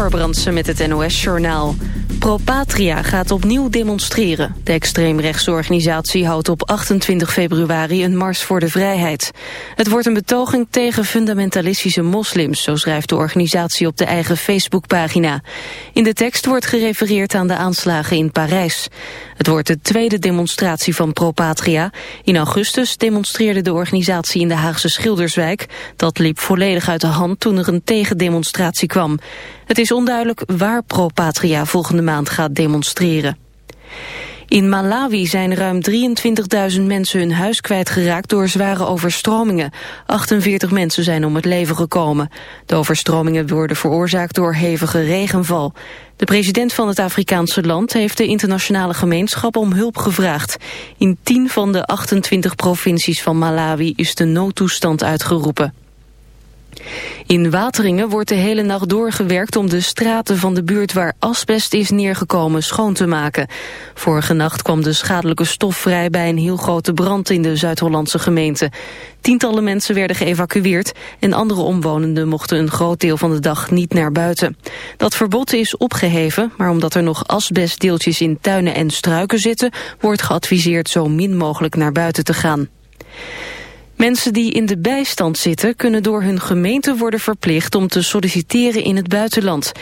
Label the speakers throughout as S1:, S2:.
S1: Amber Brandsen met het NOS-journaal. ProPatria gaat opnieuw demonstreren. De extreemrechtse organisatie houdt op 28 februari een mars voor de vrijheid. Het wordt een betoging tegen fundamentalistische moslims, zo schrijft de organisatie op de eigen Facebookpagina. In de tekst wordt gerefereerd aan de aanslagen in Parijs. Het wordt de tweede demonstratie van ProPatria. In augustus demonstreerde de organisatie in de Haagse Schilderswijk. Dat liep volledig uit de hand toen er een tegendemonstratie kwam. Het is onduidelijk waar ProPatria volgende maand gaat demonstreren. In Malawi zijn ruim 23.000 mensen hun huis kwijtgeraakt door zware overstromingen. 48 mensen zijn om het leven gekomen. De overstromingen worden veroorzaakt door hevige regenval. De president van het Afrikaanse land heeft de internationale gemeenschap om hulp gevraagd. In 10 van de 28 provincies van Malawi is de noodtoestand uitgeroepen. In Wateringen wordt de hele nacht doorgewerkt om de straten van de buurt waar asbest is neergekomen schoon te maken. Vorige nacht kwam de schadelijke stof vrij bij een heel grote brand in de Zuid-Hollandse gemeente. Tientallen mensen werden geëvacueerd en andere omwonenden mochten een groot deel van de dag niet naar buiten. Dat verbod is opgeheven, maar omdat er nog asbestdeeltjes in tuinen en struiken zitten, wordt geadviseerd zo min mogelijk naar buiten te gaan. Mensen die in de bijstand zitten kunnen door hun gemeente worden verplicht om te solliciteren in het buitenland.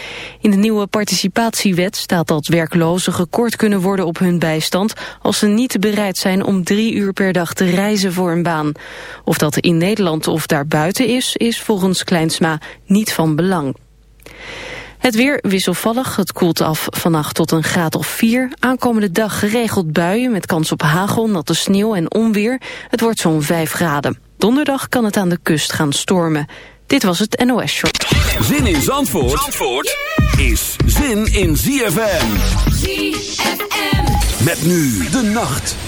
S1: In de nieuwe participatiewet staat dat werklozen gekort kunnen worden op hun bijstand als ze niet bereid zijn om drie uur per dag te reizen voor een baan. Of dat in Nederland of daarbuiten is, is volgens Kleinsma niet van belang. Het weer wisselvallig, het koelt af vannacht tot een graad of 4. Aankomende dag geregeld buien met kans op hagel, natte sneeuw en onweer. Het wordt zo'n 5 graden. Donderdag kan het aan de kust gaan stormen. Dit was het NOS Show.
S2: Zin in Zandvoort, Zandvoort is zin in ZFM. ZFM. Met nu de nacht.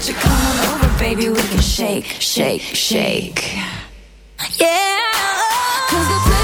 S3: Won't you come on over, baby? We can shake, shake, shake. Yeah. Cause the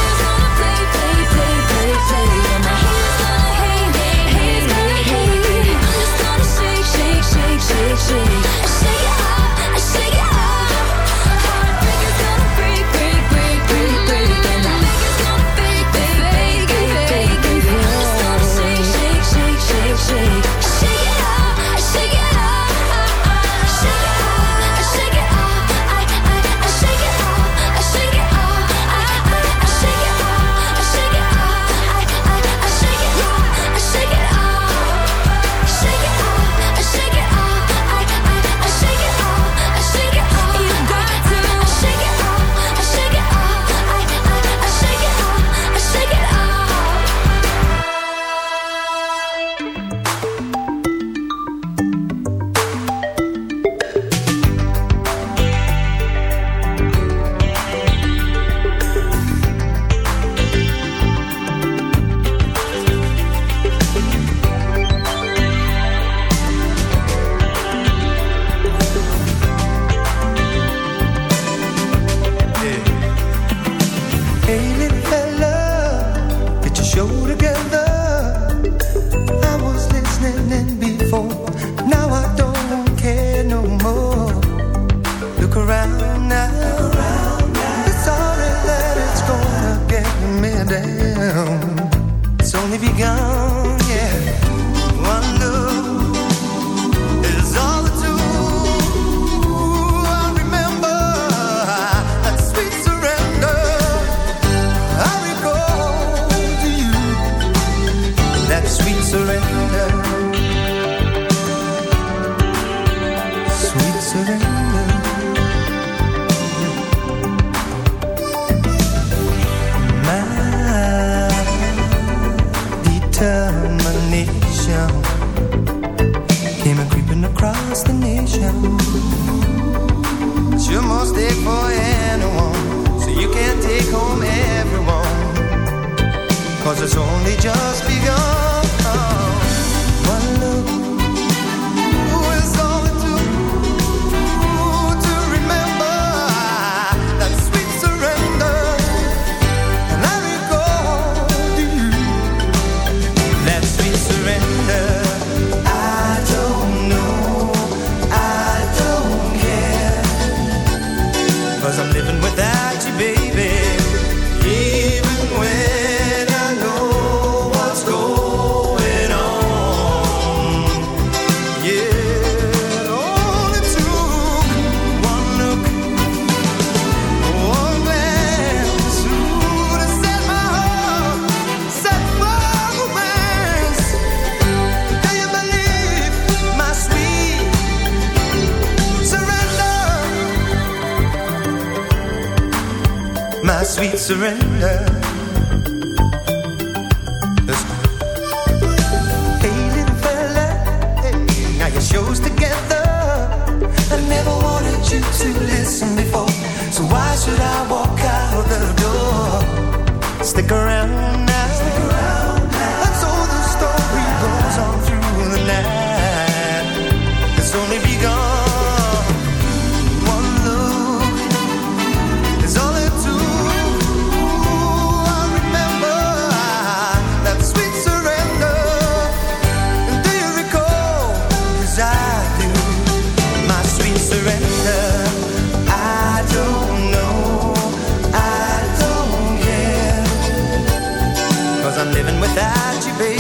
S4: cidade bem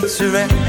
S4: sweet surrender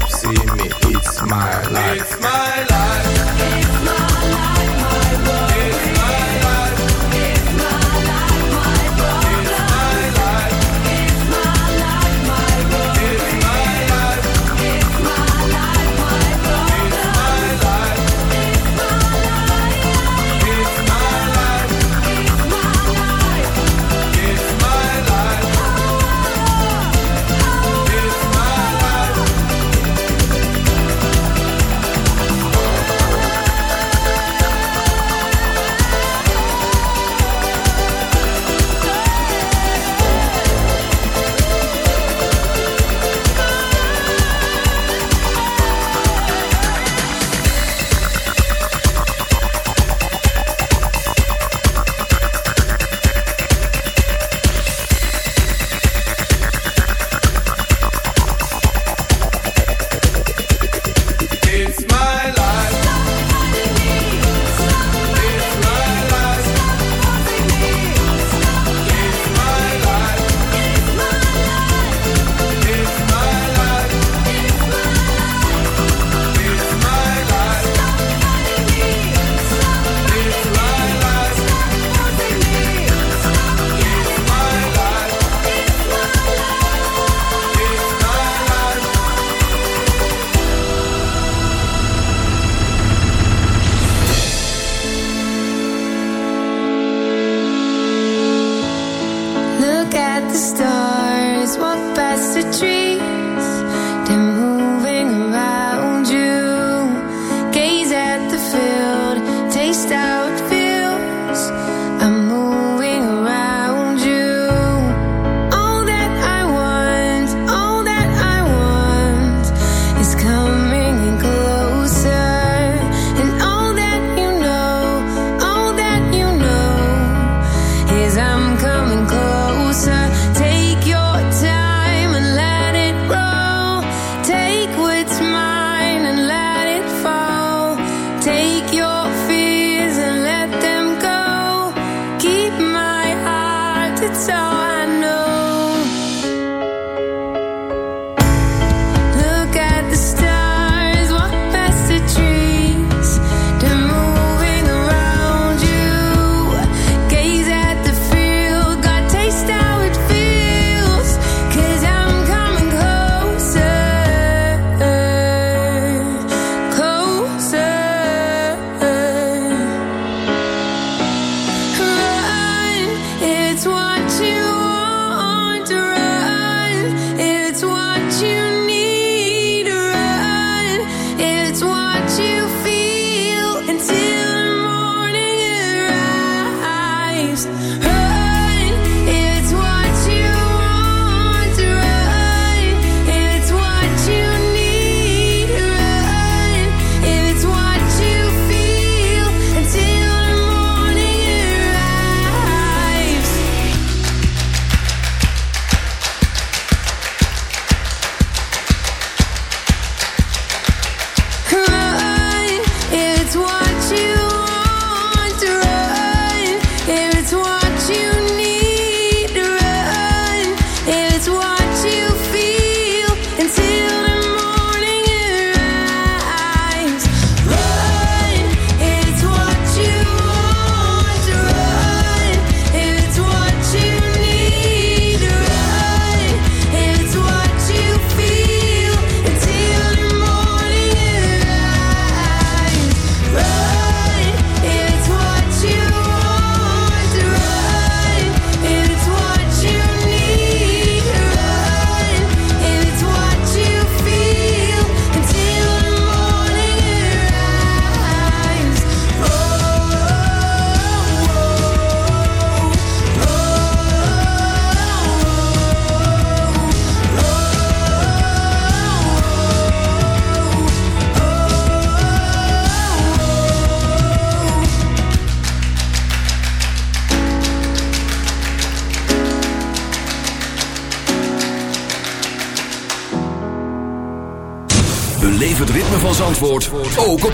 S4: stop seeing me. It's my life. It's my
S5: life.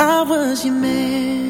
S6: I was your man.